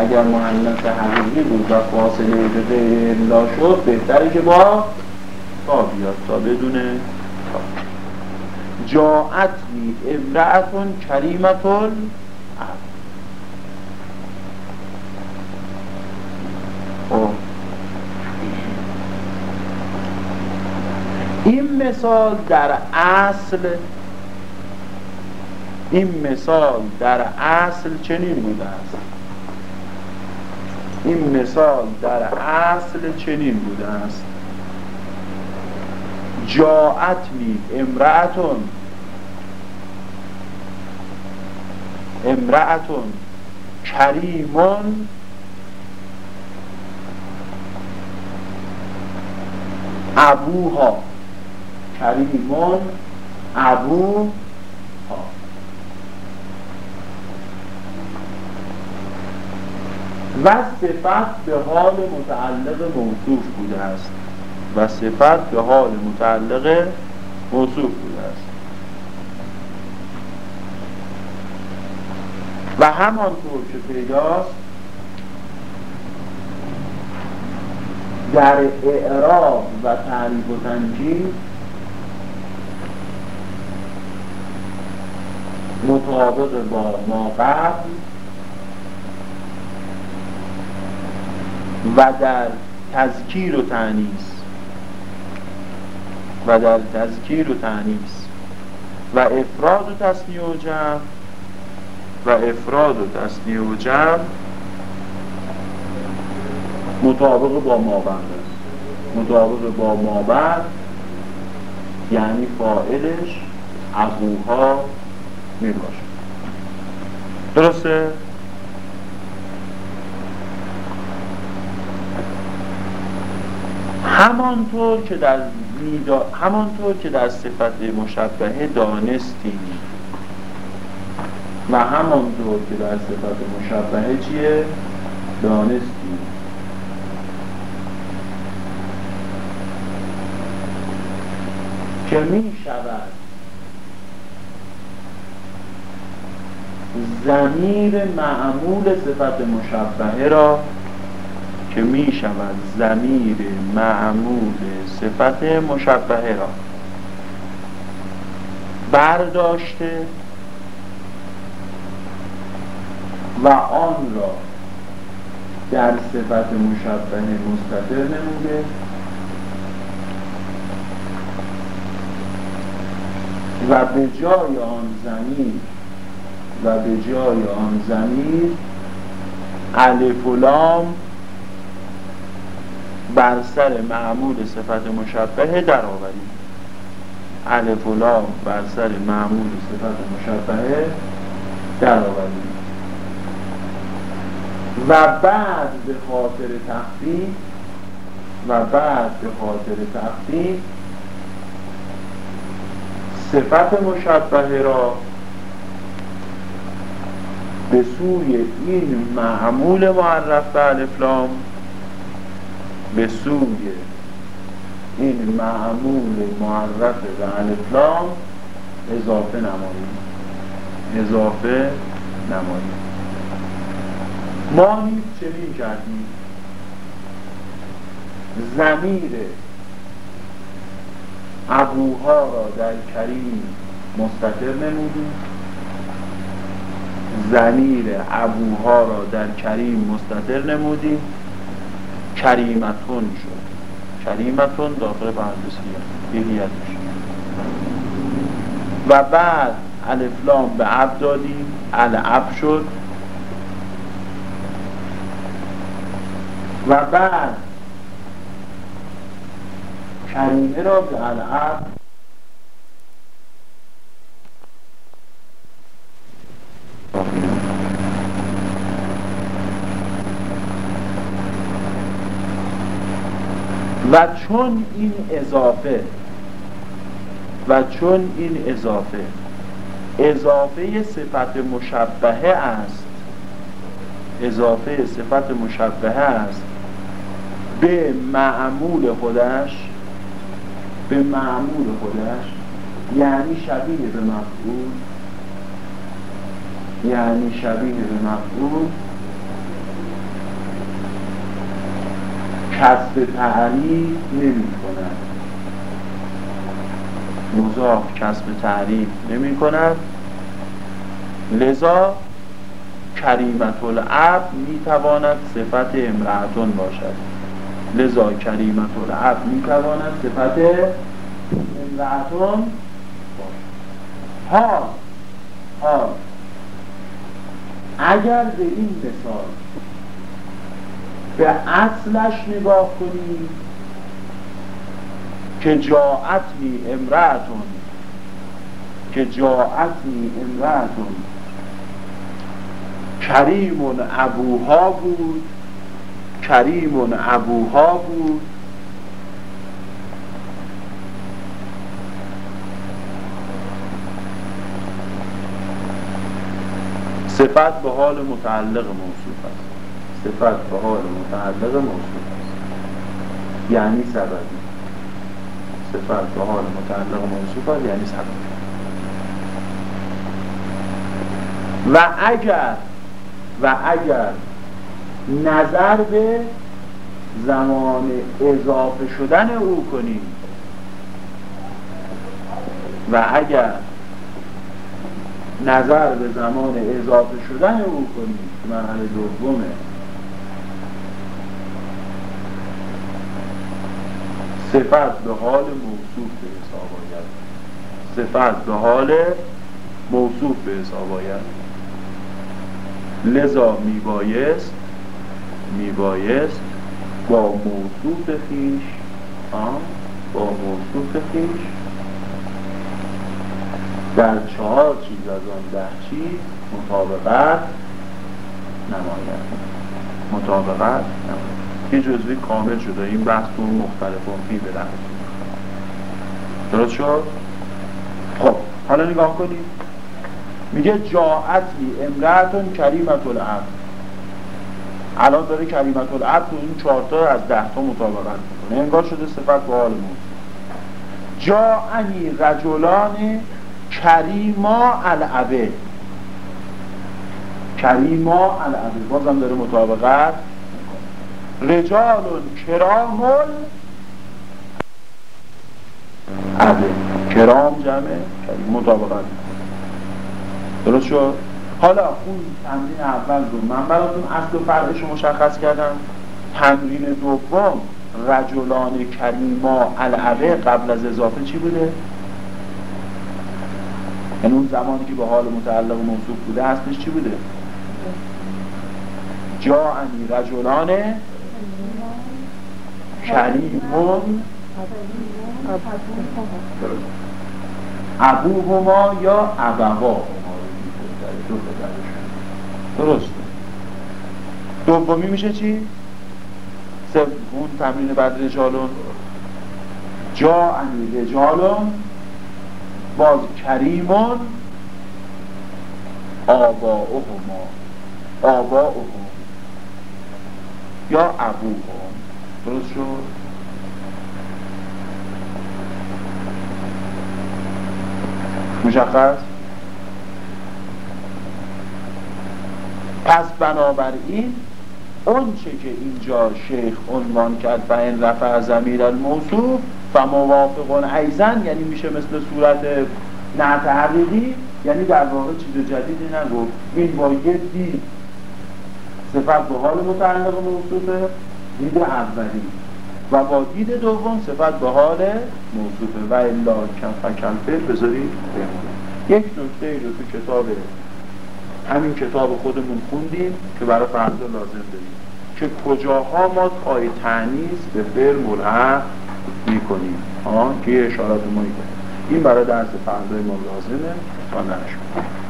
اگر مهندس حقیقی بود و فاصله به غیر املا شد بهتره که با تا بیاد تا بدون جاعتنی امرأتون کریمتون خب. این مثال در اصل این مثال در اصل چنین بوده است. این مثال در اصل چنین بوده است. جاعتنی امرأتون. امرأتون کریمون. ابوها. کریمون ابوها و صفت به حال متعلق موصوف بوده است. و صفت به حال متعلق موصوف بوده است. و همانطور که پیداست در اعراب و تعریف و تنجیل مطابق با ما قبل و در تذکیر و تعنیس و در تذکیر و تعنیس و افراد و تصنیه و جمع و افراد و تصنیه و جمع مطابق با مابند مطابق با مابند یعنی فائلش ابوها می درسته؟ همانطور که در میدا... همانطور که در صفت مشبهه دانستیم و همانطور که در صفت مشبهه چیه؟ دانستیم که می شود زمیر معمول صفت مشبهه را که می شود زمیر معمول صفت مشبهه را برداشته و آن را در صفت مشبهه مستطر نموده و به جای آن زمیر و به جای آن زمیر الف و لام بر سر معمول صفت مشبهه در آوریم الف و لام بر سر معمول صفت مشبهه در آوریم و بعد به خاطر تخفیف و بعد به خاطر تخفیف صفت مشبهه را به سوی این معمول معرف به الفلام به سوی این معمول معرف به الفلام اضافه نماییم اضافه نماییم ما نیز چنین کردیم. زمیر ابوها را در کریم مستطر نمودیم. زمیر ابوها را در کریم مستطر نمودیم. کریمتون شد. کریمتون داخل پرندسیه بیهیت و بعد الفلام به عب دادیم العب شد. و بعد کریمه را به العب و چون این اضافه و چون این اضافه اضافه صفت مشبهه است اضافه صفت مشبهه است به معمول خودش به معمول خودش یعنی شبیه به مفعول یعنی شبیه به مفعول کسب تعریف نمی کند. مضاف کسب تعریف نمی کند. لذا کریمت العب می تواند صفت امرأتون باشد. لذا کریمت العب می تواند صفت امرأتون حال حال. اگر به این مثال به اصلش نگاه کنیم که جاعتنی امرأتون؟ که جاعتنی امرأتون؟ کریم ابوها بود. کریم ابوها بود. صفت به حال متعلق موصوف است. صفت به حال متعلق موصوف است. یعنی سببی صفت به حال متعلق موصوف است یعنی سببی و اگر و اگر نظر به زمان اضافه شدن او کنیم و اگر نظر به زمان اضافه شدن او کنیم مرحله دومه صفت به حال موصوف به حساب آید. صفت به حال موصوف به حساب آید. لذا میبایست میبایست با موصوف خیش با موصوف خیش در چهار چیز از آن ده چیز مطابقت نماید. مطابقت نماید. یه جزوی کامل شده. این بحث تو مختلف فی به درست شد؟ خب حالا نگاه کنید میگه جاعتی امرأتون کریمت العب الان داره کریمت العب تو این چهارتا از ده تا مطابقت می‌کنه. انگار شده صفت با حال جاعنی رجلان کریما العبه کریما العبه بازم داره مطابقت. رجال کرامل عبه کرام جمعه مطابقت درست شد حالا اون تمرین اول رو من براتون اصل و فرقش رو مشخص کردم تمرین دوم رجلان کریما العبه قبل از اضافه چی بوده؟ یعنی اون زمانی که به حال متعلق موصوف بوده اصلش چی بوده؟ جاعنی رجلان کریمون ابوهما یا ابوا؟ درست. دومی میشه چی؟ اون تمرین بعد رجالون جا انی رجالون باز کریمون آباؤهما آباؤهم یا ابوهم درست شد؟ مشخص؟ پس بنابراین اون چه که اینجا شیخ عنوان کرد و این رفع زمیر الموصوف و موافقون ایزن یعنی میشه مثل صورت نعت حقیقی یعنی در واقع چیز جدیدی نگفت. این با یه دید صفت به حال متعلق موصوفه. دید اولی. و با دید دوم صفت به حال موصوفه و الا کف کلفه بذارید یک نکته رو تو کتاب همین کتاب خودمون خوندیم که برای فردا لازم داریم. که کجاها ما تای تعنیز به فعل ملحق می‌کنیم. ها که اشارات ما این برای درس فردای ما لازمه. تا نشون